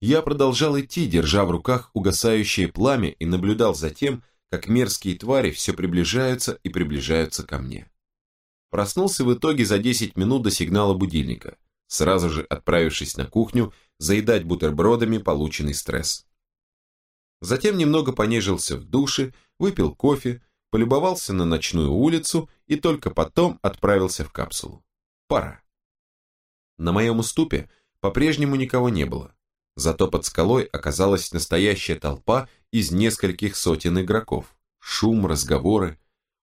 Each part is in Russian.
Я продолжал идти, держа в руках угасающее пламя и наблюдал за тем, как мерзкие твари все приближаются и приближаются ко мне. Проснулся в итоге за 10 минут до сигнала будильника, сразу же отправившись на кухню заедать бутербродами полученный стресс. Затем немного понежился в душе, выпил кофе, полюбовался на ночную улицу и только потом отправился в капсулу. Пора. На моем уступе по-прежнему никого не было, зато под скалой оказалась настоящая толпа из нескольких сотен игроков. Шум, разговоры.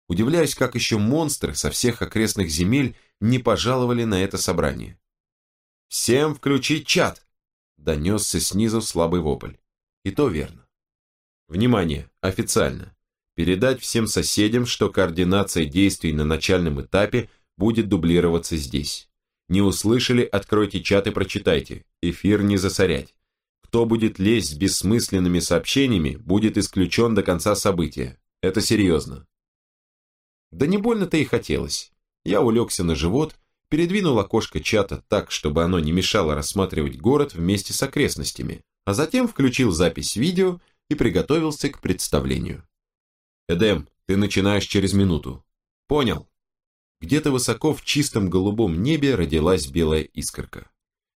Удивляюсь, как еще монстры со всех окрестных земель не пожаловали на это собрание. «Всем включить чат!» Донесся снизу слабый вопль. И то верно. Внимание, официально. Передать всем соседям, что координация действий на начальном этапе будет дублироваться здесь. Не услышали, откройте чат и прочитайте. Эфир не засорять. Кто будет лезть с бессмысленными сообщениями, будет исключен до конца события. Это серьезно. Да не больно-то и хотелось. Я улегся на живот, передвинул окошко чата так, чтобы оно не мешало рассматривать город вместе с окрестностями, а затем включил запись видео и приготовился к представлению. «Эдем, ты начинаешь через минуту». «Понял». Где-то высоко в чистом голубом небе родилась белая искорка.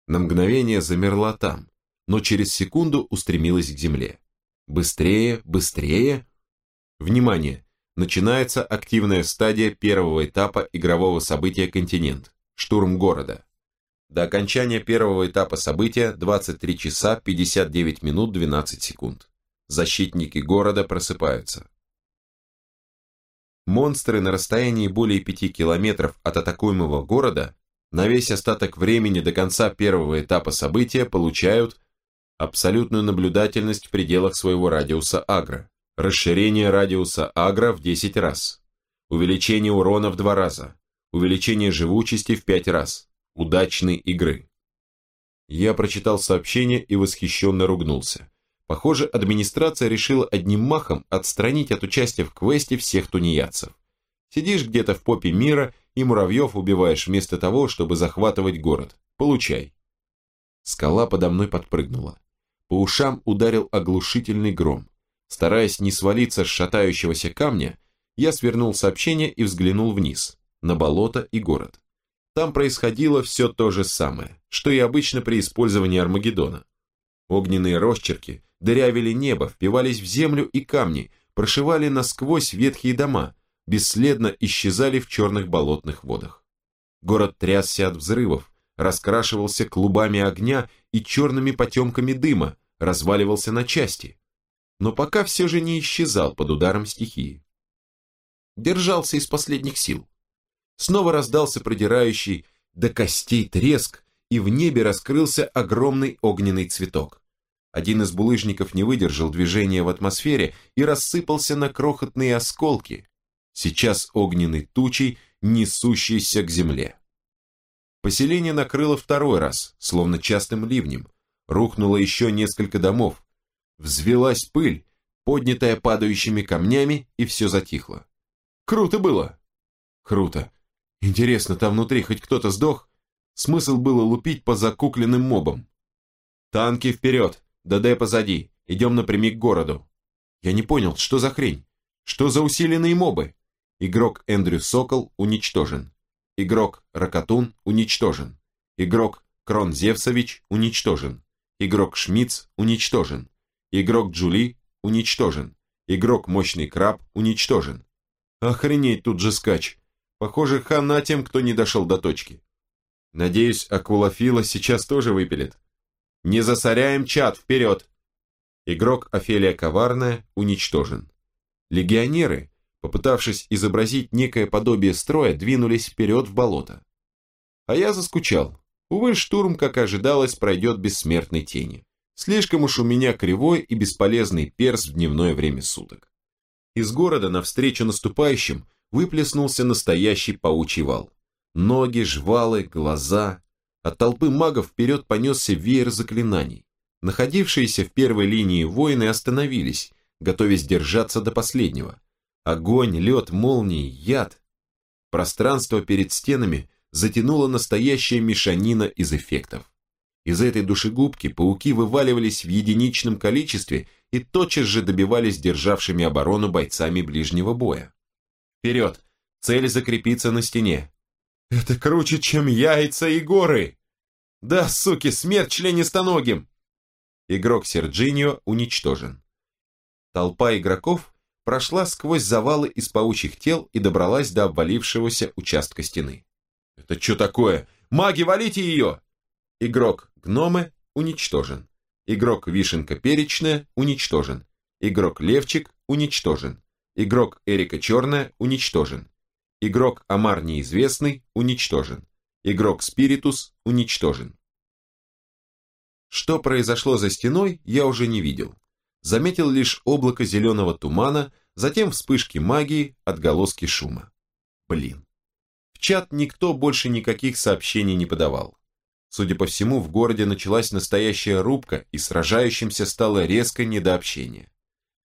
На мгновение замерла там, но через секунду устремилась к земле. Быстрее, быстрее. Внимание! Начинается активная стадия первого этапа игрового события «Континент» – штурм города. До окончания первого этапа события 23 часа 59 минут 12 секунд. Защитники города просыпаются. Монстры на расстоянии более 5 километров от атакуемого города на весь остаток времени до конца первого этапа события получают абсолютную наблюдательность в пределах своего радиуса агро, расширение радиуса агро в 10 раз, увеличение урона в 2 раза, увеличение живучести в 5 раз, удачной игры. Я прочитал сообщение и восхищенно ругнулся. Похоже, администрация решила одним махом отстранить от участия в квесте всех тунеядцев. Сидишь где-то в попе мира и муравьев убиваешь вместо того, чтобы захватывать город. Получай. Скала подо мной подпрыгнула. По ушам ударил оглушительный гром. Стараясь не свалиться с шатающегося камня, я свернул сообщение и взглянул вниз, на болото и город. Там происходило все то же самое, что и обычно при использовании Армагеддона. Огненные росчерки дырявили небо, впивались в землю и камни, прошивали насквозь ветхие дома, бесследно исчезали в черных болотных водах. Город трясся от взрывов, раскрашивался клубами огня и черными потемками дыма, разваливался на части. Но пока все же не исчезал под ударом стихии. Держался из последних сил. Снова раздался продирающий до костей треск, и в небе раскрылся огромный огненный цветок. Один из булыжников не выдержал движения в атмосфере и рассыпался на крохотные осколки, сейчас огненной тучей, несущейся к земле. Поселение накрыло второй раз, словно частым ливнем. Рухнуло еще несколько домов. Взвелась пыль, поднятая падающими камнями, и все затихло. Круто было. Круто. Интересно, там внутри хоть кто-то сдох? Смысл было лупить по закукленным мобам. Танки вперед, ДД позади, идем напрямик к городу. Я не понял, что за хрень? Что за усиленные мобы? Игрок Эндрю Сокол уничтожен. Игрок Ракатун уничтожен. Игрок Крон Зевсович уничтожен. Игрок Шмидц уничтожен. Игрок Джули уничтожен. Игрок Мощный Краб уничтожен. Охренеть тут же скач. Похоже, хана тем, кто не дошел до точки. Надеюсь, акулофила сейчас тоже выпилит. Не засоряем чат, вперед! Игрок Офелия Коварная уничтожен. Легионеры, попытавшись изобразить некое подобие строя, двинулись вперед в болото. А я заскучал. Увы, штурм, как ожидалось, пройдет без смертной тени. Слишком уж у меня кривой и бесполезный перс в дневное время суток. Из города навстречу наступающим выплеснулся настоящий паучий вал. Ноги, жвалы, глаза, от толпы магов вперед понесся веер заклинаний. Находившиеся в первой линии воины остановились, готовясь держаться до последнего. Огонь, лед, молнии, яд. Пространство перед стенами затянуло настоящая мешанина из эффектов. Из этой душегубки пауки вываливались в единичном количестве и тотчас же добивались державшими оборону бойцами ближнего боя. Вперед! Цель закрепиться на стене. Это круче, чем яйца и горы! Да, суки, смерть членистоногим! Игрок Серджинио уничтожен. Толпа игроков прошла сквозь завалы из паучьих тел и добралась до обвалившегося участка стены. «Это что такое? Маги, валите ее!» Игрок Гномы уничтожен. Игрок Вишенка Перечная уничтожен. Игрок Левчик уничтожен. Игрок Эрика Черная уничтожен. Игрок Амар Неизвестный уничтожен. Игрок Спиритус уничтожен. Что произошло за стеной, я уже не видел заметил лишь облако зеленого тумана, затем вспышки магии, отголоски шума. Блин. В чат никто больше никаких сообщений не подавал. Судя по всему, в городе началась настоящая рубка, и сражающимся стало резко не до общения.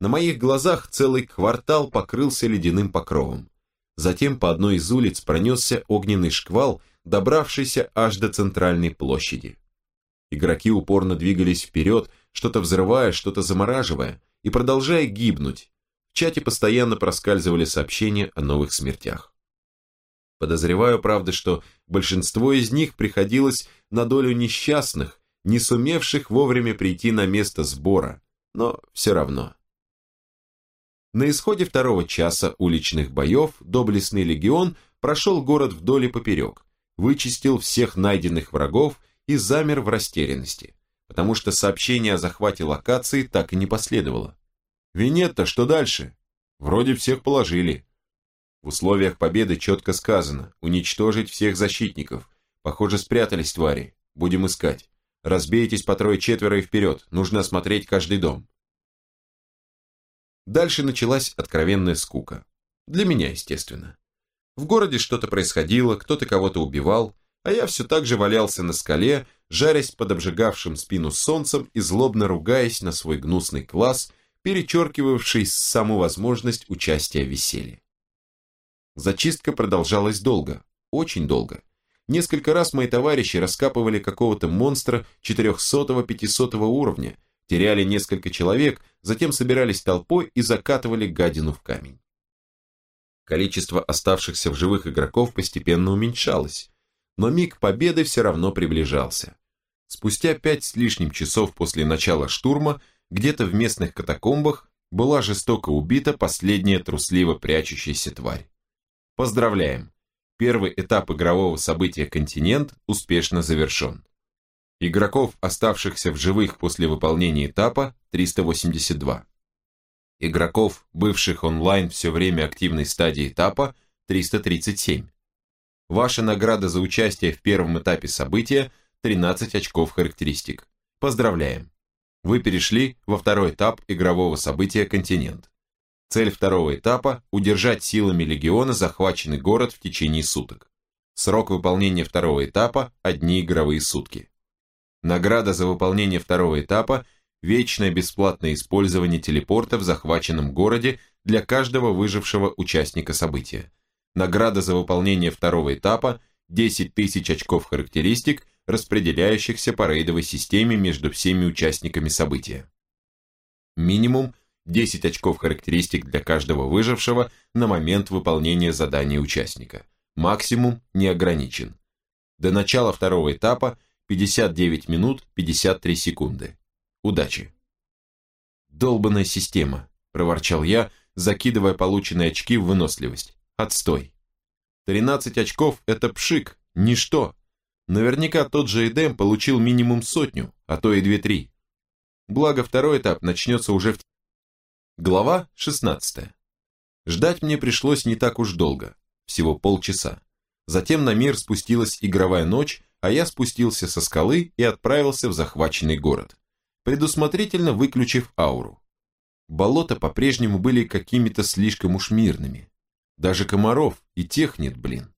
На моих глазах целый квартал покрылся ледяным покровом. Затем по одной из улиц пронесся огненный шквал, добравшийся аж до центральной площади. Игроки упорно двигались вперед, что-то взрывая, что-то замораживая и продолжая гибнуть. В чате постоянно проскальзывали сообщения о новых смертях. Подозреваю, правда, что большинство из них приходилось на долю несчастных, не сумевших вовремя прийти на место сбора, но все равно. На исходе второго часа уличных боев доблестный легион прошел город вдоль и поперек, вычистил всех найденных врагов и замер в растерянности потому что сообщение о захвате локации так и не последовало. Винетта, что дальше? Вроде всех положили. В условиях победы четко сказано, уничтожить всех защитников. Похоже, спрятались твари. Будем искать. Разбейтесь по трое-четверо и вперед, нужно осмотреть каждый дом. Дальше началась откровенная скука. Для меня, естественно. В городе что-то происходило, кто-то кого-то убивал, а я все так же валялся на скале, жарясь под обжигавшим спину солнцем и злобно ругаясь на свой гнусный класс, перечеркивавший саму возможность участия в веселье. Зачистка продолжалась долго, очень долго. Несколько раз мои товарищи раскапывали какого-то монстра 400-500 уровня, теряли несколько человек, затем собирались толпой и закатывали гадину в камень. Количество оставшихся в живых игроков постепенно уменьшалось, но миг победы все равно приближался. Спустя пять с лишним часов после начала штурма, где-то в местных катакомбах была жестоко убита последняя трусливо прячущаяся тварь. Поздравляем! Первый этап игрового события «Континент» успешно завершен. Игроков, оставшихся в живых после выполнения этапа, 382. Игроков, бывших онлайн все время активной стадии этапа, 337. Ваша награда за участие в первом этапе события – 13 очков характеристик. Поздравляем! Вы перешли во второй этап игрового события «Континент». Цель второго этапа – удержать силами легиона захваченный город в течение суток. Срок выполнения второго этапа – одни игровые сутки. Награда за выполнение второго этапа – вечное бесплатное использование телепорта в захваченном городе для каждого выжившего участника события – Награда за выполнение второго этапа – 10 тысяч очков характеристик, распределяющихся по рейдовой системе между всеми участниками события. Минимум 10 очков характеристик для каждого выжившего на момент выполнения задания участника. Максимум не ограничен. До начала второго этапа 59 минут 53 секунды. Удачи! «Долбанная система», – проворчал я, закидывая полученные очки в выносливость. Отстой. 13 очков – это пшик, ничто. Наверняка тот же Эдем получил минимум сотню, а то и две-три. Благо второй этап начнется уже в... Глава 16. Ждать мне пришлось не так уж долго, всего полчаса. Затем на мир спустилась игровая ночь, а я спустился со скалы и отправился в захваченный город, предусмотрительно выключив ауру. Болота по-прежнему были какими-то слишком уж мирными. Даже комаров и тех нет, блин.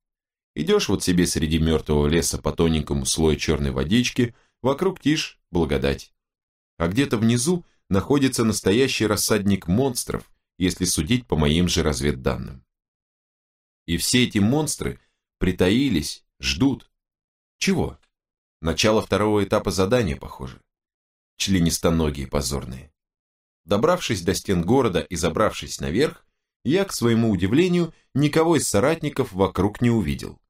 Идешь вот себе среди мертвого леса по тоненькому слою черной водички, вокруг тишь, благодать. А где-то внизу находится настоящий рассадник монстров, если судить по моим же разведданным. И все эти монстры притаились, ждут. Чего? Начало второго этапа задания, похоже. Членистоногие позорные. Добравшись до стен города и забравшись наверх, я, к своему удивлению, никого из соратников вокруг не увидел.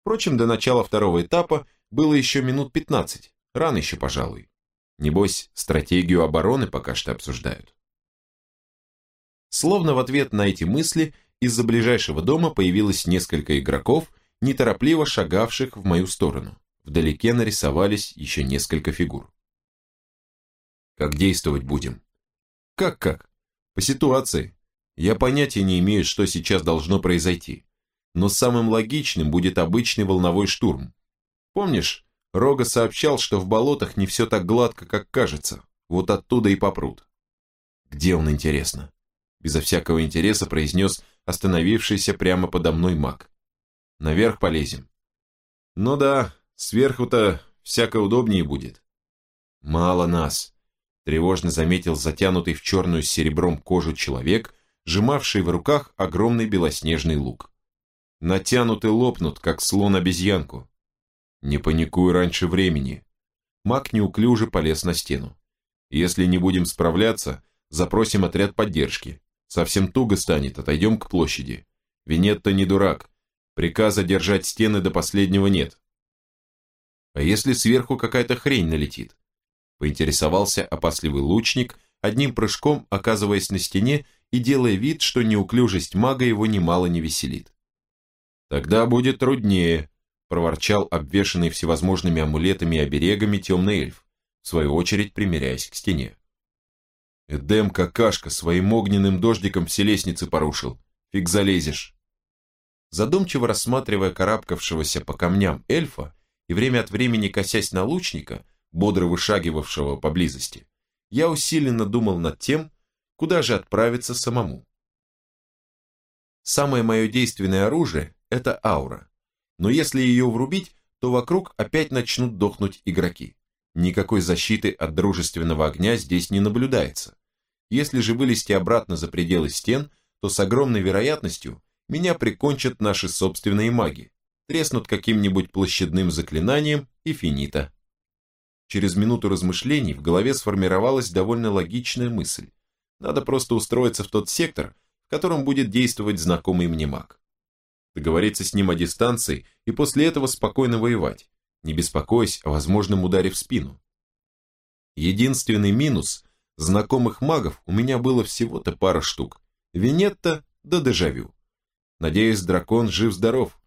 Впрочем, до начала второго этапа было еще минут 15, рано еще, пожалуй. Небось, стратегию обороны пока что обсуждают. Словно в ответ на эти мысли из-за ближайшего дома появилось несколько игроков, неторопливо шагавших в мою сторону. Вдалеке нарисовались еще несколько фигур. Как действовать будем? Как-как? По ситуации. Я понятия не имею, что сейчас должно произойти. Но самым логичным будет обычный волновой штурм. Помнишь, Рога сообщал, что в болотах не все так гладко, как кажется. Вот оттуда и попрут. Где он, интересно? Безо всякого интереса произнес остановившийся прямо подо мной маг. Наверх полезем. Ну да, сверху-то всяко удобнее будет. Мало нас. Тревожно заметил затянутый в черную с серебром кожу человек, сжимавший в руках огромный белоснежный лук. Натянуты лопнут, как слон обезьянку. Не паникуй раньше времени. Маг неуклюже полез на стену. Если не будем справляться, запросим отряд поддержки. Совсем туго станет, отойдем к площади. Винетта не дурак. Приказа держать стены до последнего нет. А если сверху какая-то хрень налетит? Поинтересовался опасливый лучник, одним прыжком оказываясь на стене и делая вид, что неуклюжесть мага его немало не веселит. Тогда будет труднее, проворчал обвешанный всевозможными амулетами и оберегами темный эльф, в свою очередь примеряясь к стене. Эдем какашка своим огненным дождиком все лестницы порушил. Фиг залезешь. Задумчиво рассматривая карабкавшегося по камням эльфа и время от времени косясь на лучника, бодро вышагивавшего поблизости, я усиленно думал над тем, куда же отправиться самому. Самое мое действенное оружие – это аура но если ее врубить, то вокруг опять начнут дохнуть игроки. Никакой защиты от дружественного огня здесь не наблюдается. Если же вылезти обратно за пределы стен, то с огромной вероятностью меня прикончат наши собственные маги, треснут каким-нибудь площадным заклинанием и финита. Через минуту размышлений в голове сформировалась довольно логичная мысль. Надо просто устроиться в тот сектор, в котором будет действовать знакомый мне маг договориться с ним о дистанции и после этого спокойно воевать, не беспокоясь о возможном ударе в спину. Единственный минус – знакомых магов у меня было всего-то пара штук. Винетта да дежавю. Надеюсь, дракон жив-здоров.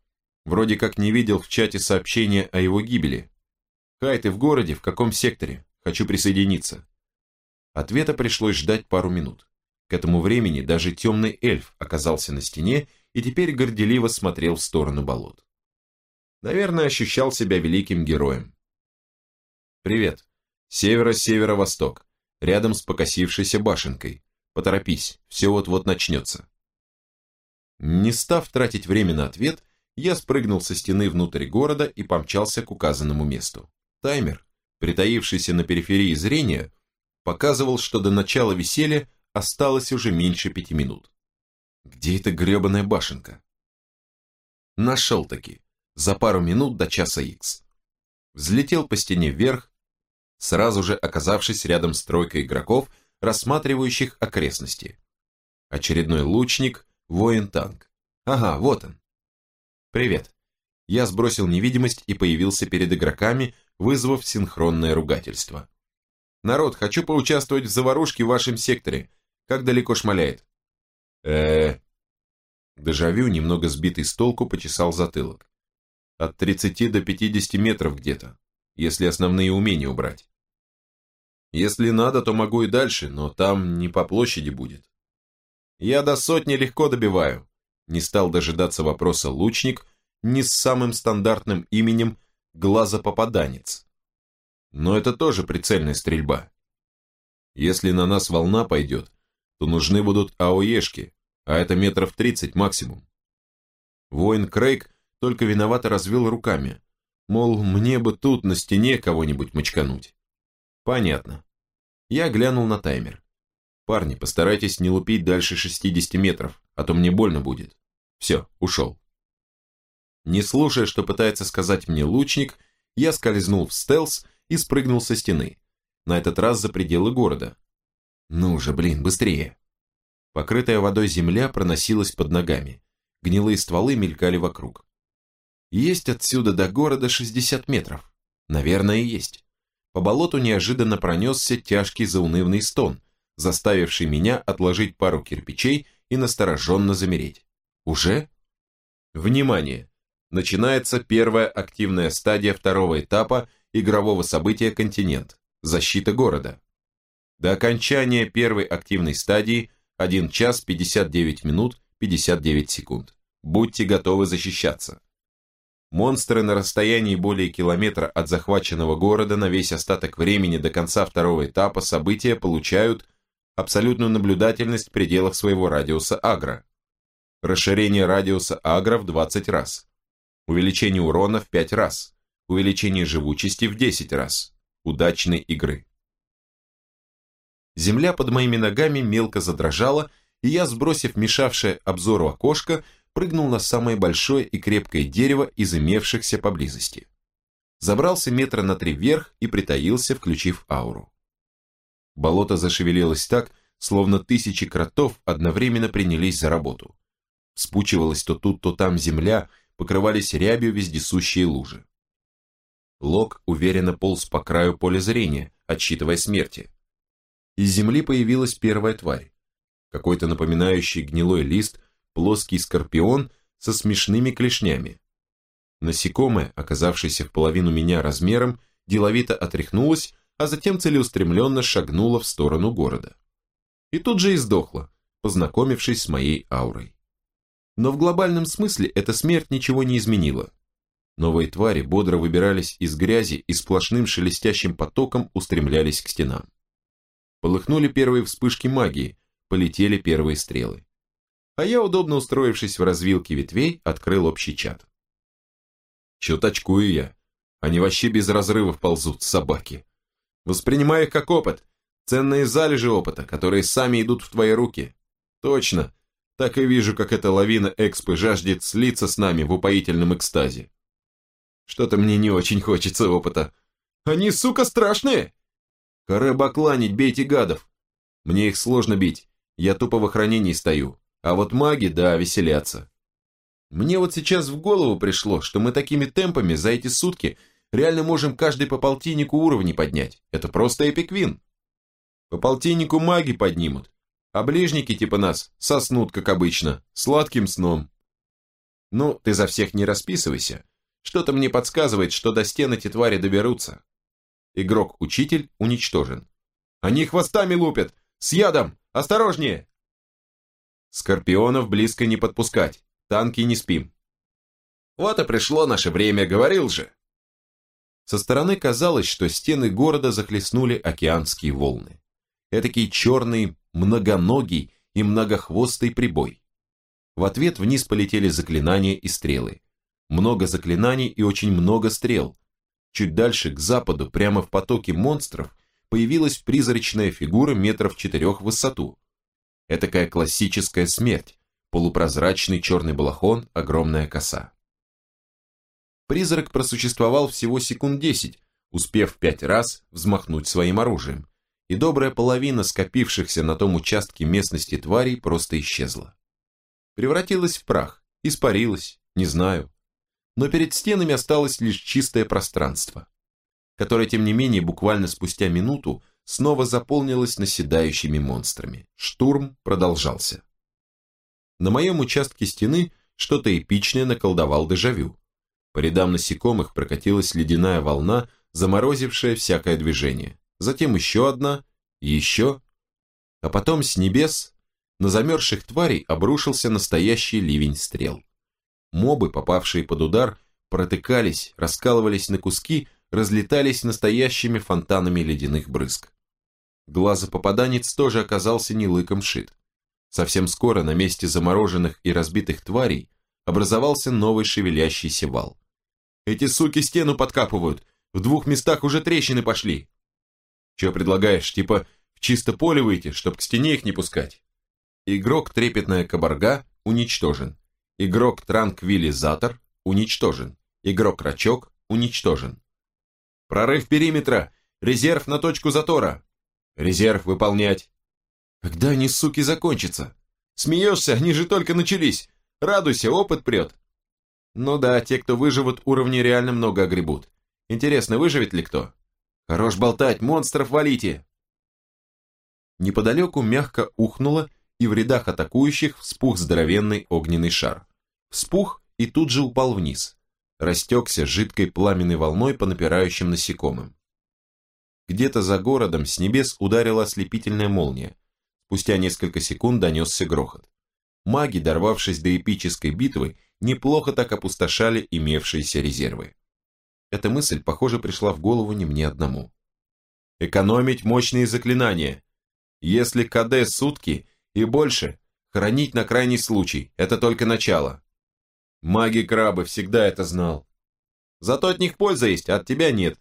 Вроде как не видел в чате сообщения о его гибели. Хай, ты в городе? В каком секторе? Хочу присоединиться. Ответа пришлось ждать пару минут. К этому времени даже темный эльф оказался на стене и теперь горделиво смотрел в сторону болот. Наверное, ощущал себя великим героем. «Привет. Северо-северо-восток. Рядом с покосившейся башенкой. Поторопись, все вот-вот начнется». Не став тратить время на ответ, я спрыгнул со стены внутрь города и помчался к указанному месту. Таймер, притаившийся на периферии зрения, показывал, что до начала веселья осталось уже меньше пяти минут. Где эта гребаная башенка? Нашел-таки. За пару минут до часа икс. Взлетел по стене вверх, сразу же оказавшись рядом с тройкой игроков, рассматривающих окрестности. Очередной лучник, воин-танк. Ага, вот он. Привет. Я сбросил невидимость и появился перед игроками, вызвав синхронное ругательство. Народ, хочу поучаствовать в заварушке в вашем секторе. Как далеко шмаляет? э Дежавю, немного сбитый с толку, почесал затылок. От 30 до 50 метров где-то, если основные умения убрать. Если надо, то могу и дальше, но там не по площади будет. Я до сотни легко добиваю. Не стал дожидаться вопроса лучник, не с самым стандартным именем глазопопаданец. Но это тоже прицельная стрельба. Если на нас волна пойдет, то нужны будут АОЕшки, а это метров 30 максимум. Воин Крейг только виновато развел руками, мол, мне бы тут на стене кого-нибудь мочкануть. Понятно. Я глянул на таймер. Парни, постарайтесь не лупить дальше 60 метров, а то мне больно будет. Все, ушел. Не слушая, что пытается сказать мне лучник, я скользнул в стелс и спрыгнул со стены. На этот раз за пределы города. Ну же, блин, быстрее. Покрытая водой земля проносилась под ногами. Гнилые стволы мелькали вокруг. Есть отсюда до города 60 метров. Наверное, есть. По болоту неожиданно пронесся тяжкий заунывный стон, заставивший меня отложить пару кирпичей и настороженно замереть. Уже? Внимание! Начинается первая активная стадия второго этапа игрового события «Континент» – защита города. До окончания первой активной стадии 1 час 59 минут 59 секунд. Будьте готовы защищаться. Монстры на расстоянии более километра от захваченного города на весь остаток времени до конца второго этапа события получают абсолютную наблюдательность в пределах своего радиуса агро. Расширение радиуса агро в 20 раз. Увеличение урона в 5 раз. Увеличение живучести в 10 раз. Удачной игры. Земля под моими ногами мелко задрожала, и я, сбросив мешавшее обзору окошко, прыгнул на самое большое и крепкое дерево из имевшихся поблизости. Забрался метра на три вверх и притаился, включив ауру. Болото зашевелилось так, словно тысячи кротов одновременно принялись за работу. Вспучивалась то тут, то там земля, покрывались рябью вездесущие лужи. Лок уверенно полз по краю поля зрения, отсчитывая смерти. Из земли появилась первая тварь. Какой-то напоминающий гнилой лист плоский скорпион со смешными клешнями. Насекомое, оказавшееся в половину меня размером, деловито отряхнулось, а затем целеустремленно шагнуло в сторону города. И тут же и сдохло, познакомившись с моей аурой. Но в глобальном смысле эта смерть ничего не изменила. Новые твари бодро выбирались из грязи и сплошным шелестящим потоком устремлялись к стенам. Полыхнули первые вспышки магии, полетели первые стрелы а я, удобно устроившись в развилке ветвей, открыл общий чат. Чё точкую я? Они вообще без разрывов ползут, собаки. Воспринимай их как опыт, ценные залежи опыта, которые сами идут в твои руки. Точно, так и вижу, как эта лавина экспы жаждет слиться с нами в упоительном экстазе. Что-то мне не очень хочется опыта. Они, сука, страшные! Каре бакланить, бейте гадов. Мне их сложно бить, я тупо в охранении стою. А вот маги, да, веселятся. Мне вот сейчас в голову пришло, что мы такими темпами за эти сутки реально можем каждый по полтиннику уровней поднять. Это просто эпиквин. По полтиннику маги поднимут, а ближники типа нас соснут, как обычно, сладким сном. Ну, ты за всех не расписывайся. Что-то мне подсказывает, что до стен эти твари доберутся. Игрок-учитель уничтожен. Они хвостами лупят! С ядом! Осторожнее! Скорпионов близко не подпускать, танки не спим. Вот и пришло наше время, говорил же. Со стороны казалось, что стены города захлестнули океанские волны. Этакий черный, многоногий и многохвостый прибой. В ответ вниз полетели заклинания и стрелы. Много заклинаний и очень много стрел. Чуть дальше, к западу, прямо в потоке монстров, появилась призрачная фигура метров четырех в высоту. Этакая классическая смерть, полупрозрачный черный балахон, огромная коса. Призрак просуществовал всего секунд десять, успев пять раз взмахнуть своим оружием, и добрая половина скопившихся на том участке местности тварей просто исчезла. Превратилась в прах, испарилась, не знаю. Но перед стенами осталось лишь чистое пространство, которое, тем не менее, буквально спустя минуту снова заполнилась наседающими монстрами. Штурм продолжался. На моем участке стены что-то эпичное наколдовал дежавю. По рядам насекомых прокатилась ледяная волна, заморозившая всякое движение. Затем еще одна, еще. А потом с небес на замерзших тварей обрушился настоящий ливень стрел. Мобы, попавшие под удар, протыкались, раскалывались на куски, разлетались настоящими фонтанами ледяных брызг. Глазопопаданец тоже оказался не лыком шит. Совсем скоро на месте замороженных и разбитых тварей образовался новый шевелящийся вал. «Эти суки стену подкапывают, в двух местах уже трещины пошли!» «Че предлагаешь, типа в чисто поле выйти, чтоб к стене их не пускать?» Игрок Трепетная Кабарга уничтожен. Игрок Транквилизатор уничтожен. Игрок Рачок уничтожен. Прорыв периметра! Резерв на точку затора! Резерв выполнять! Когда они, суки, закончатся? Смеешься, они же только начались. Радуйся, опыт прет. Ну да, те, кто выживут, уровни реально много огребут. Интересно, выживет ли кто? Хорош болтать, монстров валите! Неподалеку мягко ухнуло, и в рядах атакующих вспух здоровенный огненный шар. Вспух и тут же упал вниз. Растекся жидкой пламенной волной по напирающим насекомым. Где-то за городом с небес ударила ослепительная молния. Спустя несколько секунд донесся грохот. Маги, дорвавшись до эпической битвы, неплохо так опустошали имевшиеся резервы. Эта мысль, похоже, пришла в голову не мне одному. Экономить мощные заклинания. Если КД сутки и больше, хранить на крайний случай, это только начало. Маги-крабы всегда это знал. Зато от них польза есть, а от тебя нет.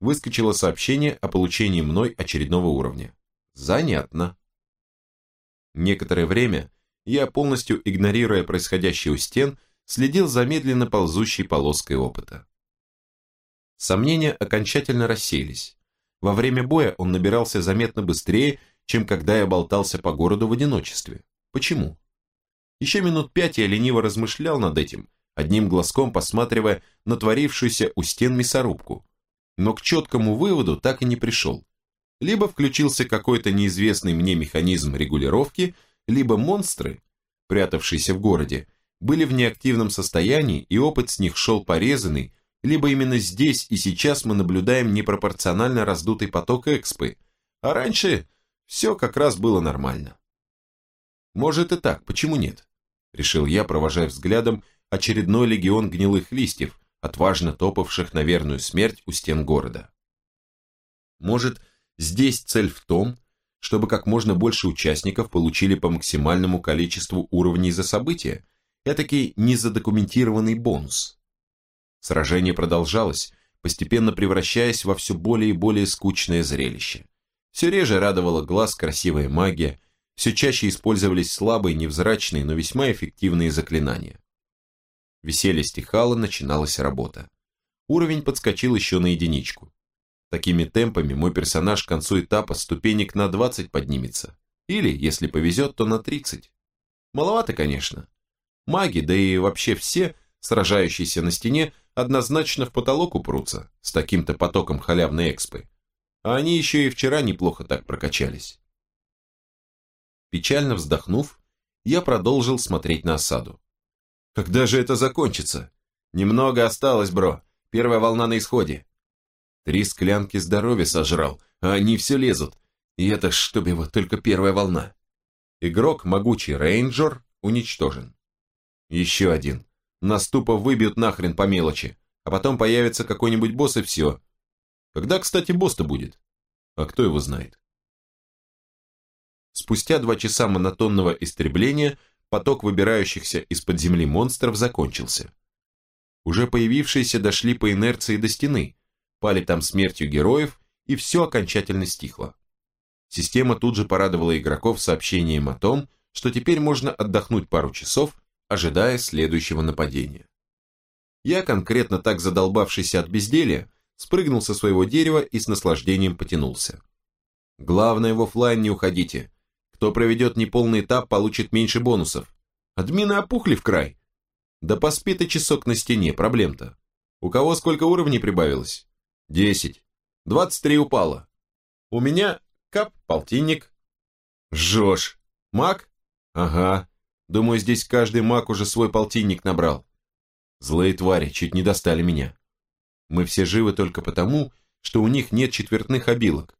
Выскочило сообщение о получении мной очередного уровня. Занятно. Некоторое время я, полностью игнорируя происходящее у стен, следил за медленно ползущей полоской опыта. Сомнения окончательно рассеялись. Во время боя он набирался заметно быстрее, чем когда я болтался по городу в одиночестве. Почему? Еще минут пять я лениво размышлял над этим, одним глазком посматривая на творившуюся у стен мясорубку, но к четкому выводу так и не пришел. Либо включился какой-то неизвестный мне механизм регулировки, либо монстры, прятавшиеся в городе, были в неактивном состоянии и опыт с них шел порезанный, либо именно здесь и сейчас мы наблюдаем непропорционально раздутый поток экспы, а раньше все как раз было нормально. Может и так, почему нет? Решил я, провожая взглядом очередной легион гнилых листьев, отважно топавших на верную смерть у стен города. Может, здесь цель в том, чтобы как можно больше участников получили по максимальному количеству уровней за события, этакий незадокументированный бонус – Сражение продолжалось, постепенно превращаясь во все более и более скучное зрелище. Все реже радовала глаз красивая магия, все чаще использовались слабые, невзрачные, но весьма эффективные заклинания. Веселье стихало, начиналась работа. Уровень подскочил еще на единичку. Такими темпами мой персонаж к концу этапа ступенек на 20 поднимется. Или, если повезет, то на 30. Маловато, конечно. Маги, да и вообще все, сражающиеся на стене, однозначно в потолок упрутся с таким-то потоком халявной экспы. А они еще и вчера неплохо так прокачались. Печально вздохнув, я продолжил смотреть на осаду. Когда же это закончится? Немного осталось, бро. Первая волна на исходе. Три склянки здоровья сожрал, а они все лезут. И это, чтоб его, только первая волна. Игрок, могучий рейнджер, уничтожен. Еще один. Наступа выбьют нахрен по мелочи, а потом появится какой-нибудь босс и все. Когда, кстати, босс-то будет? А кто его знает? Спустя два часа монотонного истребления поток выбирающихся из-под земли монстров закончился. Уже появившиеся дошли по инерции до стены, пали там смертью героев, и все окончательно стихло. Система тут же порадовала игроков сообщением о том, что теперь можно отдохнуть пару часов ожидая следующего нападения. Я, конкретно так задолбавшийся от безделья, спрыгнул со своего дерева и с наслаждением потянулся. Главное, в офлайн не уходите. Кто проведет неполный этап, получит меньше бонусов. Админы опухли в край. Да поспи ты часок на стене, проблем-то. У кого сколько уровней прибавилось? Десять. Двадцать три упало. У меня кап, полтинник. Жжешь. Маг? Ага. Думаю, здесь каждый маг уже свой полтинник набрал. Злые твари чуть не достали меня. Мы все живы только потому, что у них нет четвертных обилок.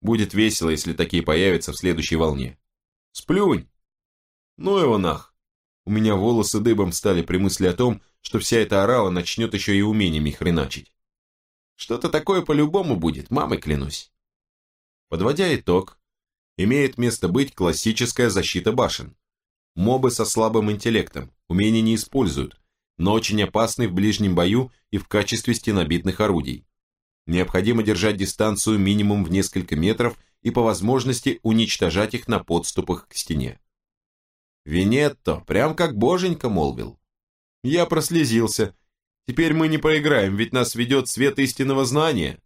Будет весело, если такие появятся в следующей волне. Сплюнь! Ну его нах! У меня волосы дыбом стали при мысли о том, что вся эта орава начнет еще и умениями хреначить. Что-то такое по-любому будет, мамой клянусь. Подводя итог, имеет место быть классическая защита башен. Мобы со слабым интеллектом, умения не используют, но очень опасны в ближнем бою и в качестве стенобитных орудий. Необходимо держать дистанцию минимум в несколько метров и по возможности уничтожать их на подступах к стене. Винетто, прям как боженька молвил. Я прослезился. Теперь мы не проиграем, ведь нас ведет свет истинного знания.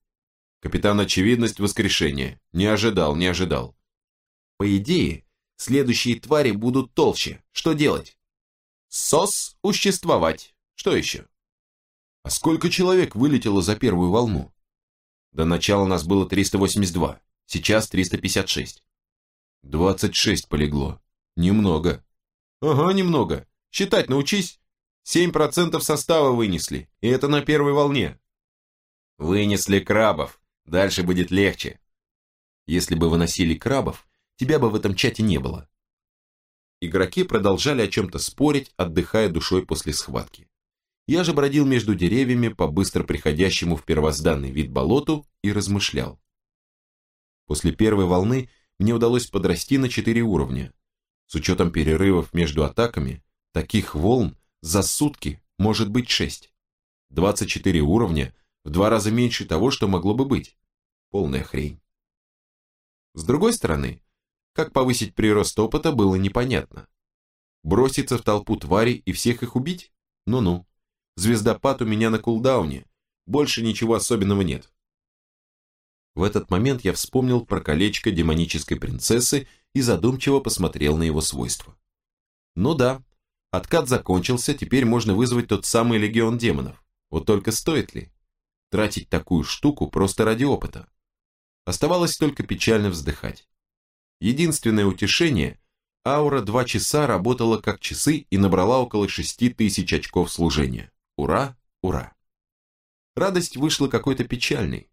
Капитан Очевидность воскрешения. Не ожидал, не ожидал. По идее, следующие твари будут толще. Что делать? СОС существовать. Что еще? А сколько человек вылетело за первую волну? До начала нас было 382, сейчас 356. 26 полегло. Немного. Ага, немного. Считать научись. 7% состава вынесли, и это на первой волне. Вынесли крабов. Дальше будет легче. Если бы выносили крабов, тебя бы в этом чате не было. Игроки продолжали о чем-то спорить, отдыхая душой после схватки. Я же бродил между деревьями по быстро приходящему в первозданный вид болоту и размышлял. После первой волны мне удалось подрасти на 4 уровня. С учетом перерывов между атаками, таких волн за сутки может быть 6. 24 уровня в два раза меньше того, что могло бы быть. Полная хрень. С другой стороны, как повысить прирост опыта было непонятно. Броситься в толпу тварей и всех их убить? Ну-ну. Звездопад у меня на кулдауне. Больше ничего особенного нет. В этот момент я вспомнил про колечко демонической принцессы и задумчиво посмотрел на его свойства. Ну да, откат закончился, теперь можно вызвать тот самый легион демонов. Вот только стоит ли? Тратить такую штуку просто ради опыта. Оставалось только печально вздыхать. Единственное утешение – аура два часа работала как часы и набрала около шести тысяч очков служения. Ура, ура. Радость вышла какой-то печальной.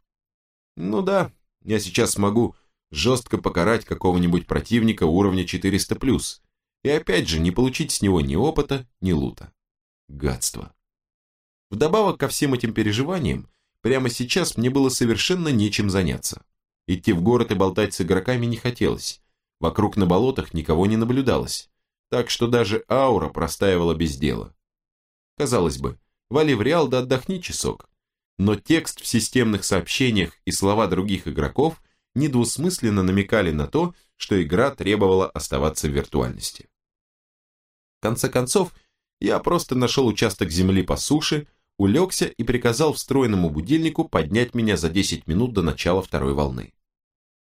Ну да, я сейчас смогу жестко покарать какого-нибудь противника уровня 400+, и опять же не получить с него ни опыта, ни лута. Гадство. Вдобавок ко всем этим переживаниям, прямо сейчас мне было совершенно нечем заняться. Идти в город и болтать с игроками не хотелось. Вокруг на болотах никого не наблюдалось, так что даже аура простаивала без дела. Казалось бы, вали в Реал да отдохни часок. Но текст в системных сообщениях и слова других игроков недвусмысленно намекали на то, что игра требовала оставаться в виртуальности. В конце концов, я просто нашел участок земли по суше, улегся и приказал встроенному будильнику поднять меня за 10 минут до начала второй волны.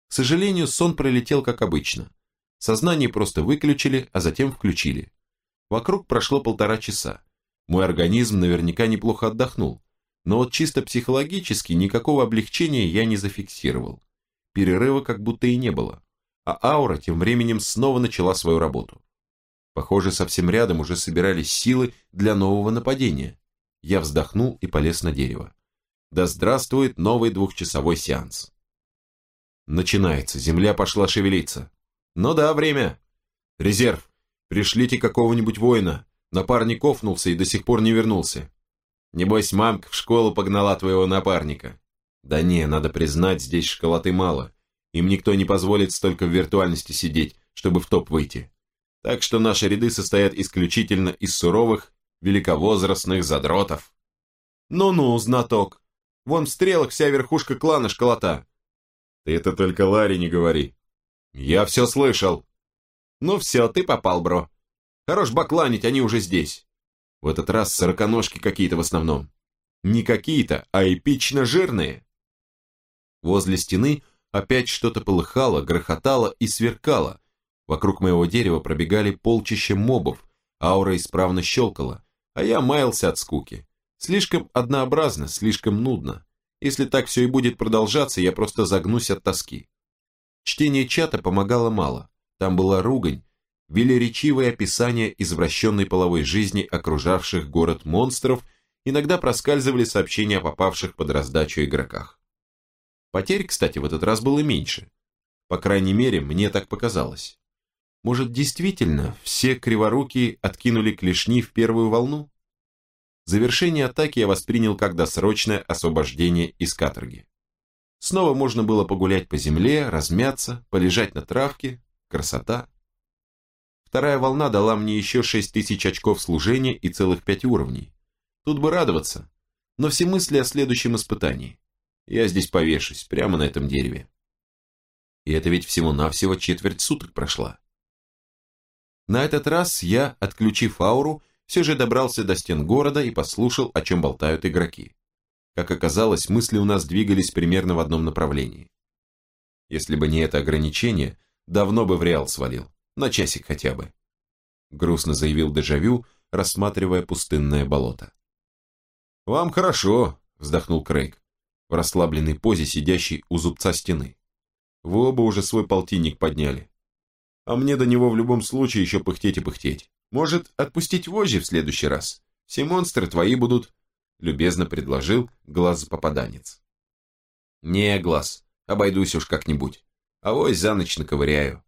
К сожалению, сон пролетел как обычно. Сознание просто выключили, а затем включили. Вокруг прошло полтора часа. Мой организм наверняка неплохо отдохнул, но вот чисто психологически никакого облегчения я не зафиксировал. Перерыва как будто и не было, а аура тем временем снова начала свою работу. Похоже, совсем рядом уже собирались силы для нового нападения. Я вздохнул и полез на дерево. Да здравствует новый двухчасовой сеанс. Начинается, земля пошла шевелиться. Ну да, время. Резерв, пришлите какого-нибудь воина. Напарник офнулся и до сих пор не вернулся. Небось, мамка в школу погнала твоего напарника. Да не, надо признать, здесь школоты мало. Им никто не позволит столько в виртуальности сидеть, чтобы в топ выйти. Так что наши ряды состоят исключительно из суровых, великовозрастных задротов. Ну-ну, знаток. Вон в стрелах вся верхушка клана школота. Ты это только Ларе не говори. Я все слышал. Ну все, ты попал, бро. Хорош бакланить, они уже здесь. В этот раз сороконожки какие-то в основном. Не какие-то, а эпично жирные. Возле стены опять что-то полыхало, грохотало и сверкало. Вокруг моего дерева пробегали полчища мобов, аура исправно щелкала, а я маялся от скуки. Слишком однообразно, слишком нудно. Если так все и будет продолжаться, я просто загнусь от тоски. Чтение чата помогало мало. Там была ругань, велеречивые описания извращенной половой жизни окружавших город монстров, иногда проскальзывали сообщения о попавших под раздачу игроках. Потерь, кстати, в этот раз было меньше. По крайней мере, мне так показалось. Может, действительно, все криворукие откинули клешни в первую волну? Завершение атаки я воспринял как досрочное освобождение из каторги. Снова можно было погулять по земле, размяться, полежать на травке. Красота. Вторая волна дала мне еще 6000 очков служения и целых 5 уровней. Тут бы радоваться. Но все мысли о следующем испытании. Я здесь повешусь, прямо на этом дереве. И это ведь всего-навсего четверть суток прошла. На этот раз я, отключив ауру, все же добрался до стен города и послушал, о чем болтают игроки. Как оказалось, мысли у нас двигались примерно в одном направлении. Если бы не это ограничение, давно бы в Реал свалил, на часик хотя бы. Грустно заявил Дежавю, рассматривая пустынное болото. «Вам хорошо», — вздохнул Крейг, в расслабленной позе, сидящий у зубца стены. «Вы оба уже свой полтинник подняли. А мне до него в любом случае еще пыхтеть и пыхтеть. Может, отпустить вожжи в следующий раз? Все монстры твои будут любезно предложил глазопопаданец. «Не, глаз, обойдусь уж как-нибудь. Авось за ночь наковыряю».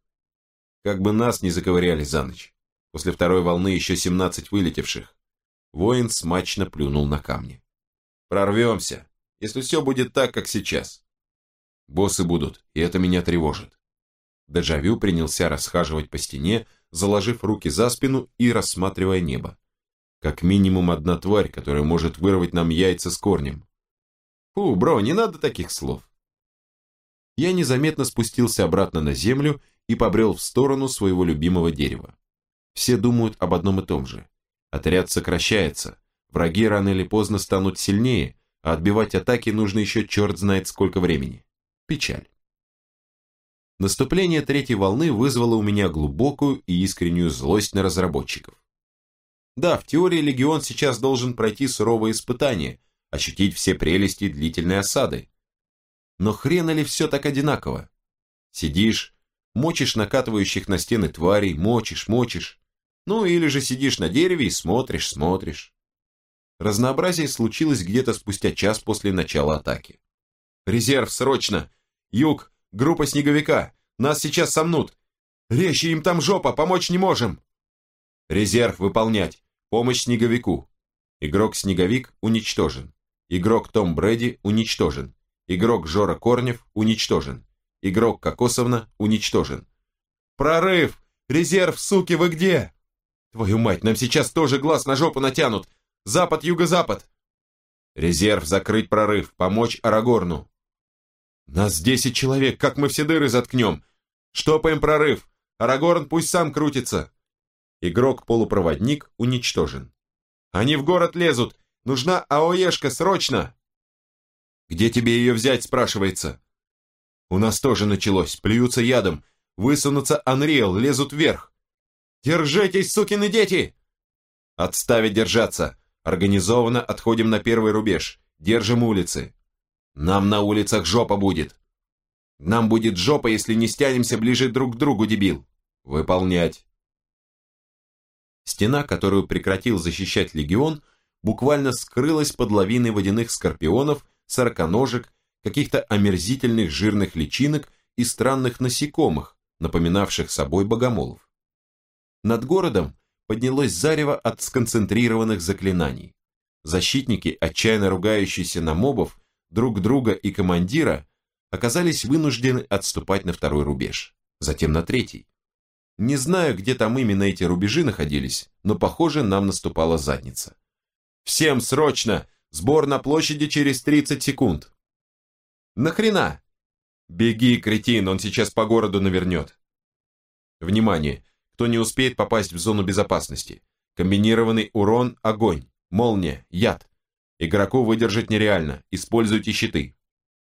Как бы нас не заковыряли за ночь. После второй волны еще семнадцать вылетевших. Воин смачно плюнул на камни. «Прорвемся, если все будет так, как сейчас. Боссы будут, и это меня тревожит». Дежавю принялся расхаживать по стене, заложив руки за спину и рассматривая небо. Как минимум одна тварь, которая может вырвать нам яйца с корнем. Фу, бро, не надо таких слов. Я незаметно спустился обратно на землю и побрел в сторону своего любимого дерева. Все думают об одном и том же. Отряд сокращается, враги рано или поздно станут сильнее, а отбивать атаки нужно еще черт знает сколько времени. Печаль. Наступление третьей волны вызвало у меня глубокую и искреннюю злость на разработчиков. Да, в теории легион сейчас должен пройти суровые испытания, ощутить все прелести длительной осады. Но хрена ли все так одинаково? Сидишь, мочишь накатывающих на стены тварей, мочишь, мочишь. Ну или же сидишь на дереве и смотришь, смотришь. Разнообразие случилось где-то спустя час после начала атаки. «Резерв, срочно! Юг, группа снеговика! Нас сейчас сомнут! Речи им там жопа, помочь не можем!» «Резерв выполнять! Помощь снеговику. Игрок Снеговик уничтожен. Игрок Том Брэди уничтожен. Игрок Жора Корнев уничтожен. Игрок Кокосовна уничтожен. Прорыв! Резерв, суки, вы где? Твою мать, нам сейчас тоже глаз на жопу натянут. Запад, юго-запад. Резерв, закрыть прорыв, помочь Арагорну. Нас десять человек, как мы все дыры заткнем? Штопаем прорыв. Арагорн пусть сам крутится. Игрок-полупроводник уничтожен. «Они в город лезут! Нужна АОЕшка, срочно!» «Где тебе ее взять?» – спрашивается. «У нас тоже началось. Плюются ядом. Высунутся Анриэл, лезут вверх. Держитесь, сукины дети!» «Отставить держаться. Организованно отходим на первый рубеж. Держим улицы. Нам на улицах жопа будет. Нам будет жопа, если не стянемся ближе друг к другу, дебил. Выполнять. Стена, которую прекратил защищать легион, буквально скрылась под лавиной водяных скорпионов, сороконожек, каких-то омерзительных жирных личинок и странных насекомых, напоминавших собой богомолов. Над городом поднялось зарево от сконцентрированных заклинаний. Защитники, отчаянно ругающиеся на мобов, друг друга и командира, оказались вынуждены отступать на второй рубеж, затем на третий. Не знаю, где там именно эти рубежи находились, но, похоже, нам наступала задница. «Всем срочно! Сбор на площади через 30 секунд!» «Нахрена?» «Беги, кретин, он сейчас по городу навернет!» Внимание! Кто не успеет попасть в зону безопасности? Комбинированный урон – огонь, молния, яд. Игроку выдержать нереально, используйте щиты.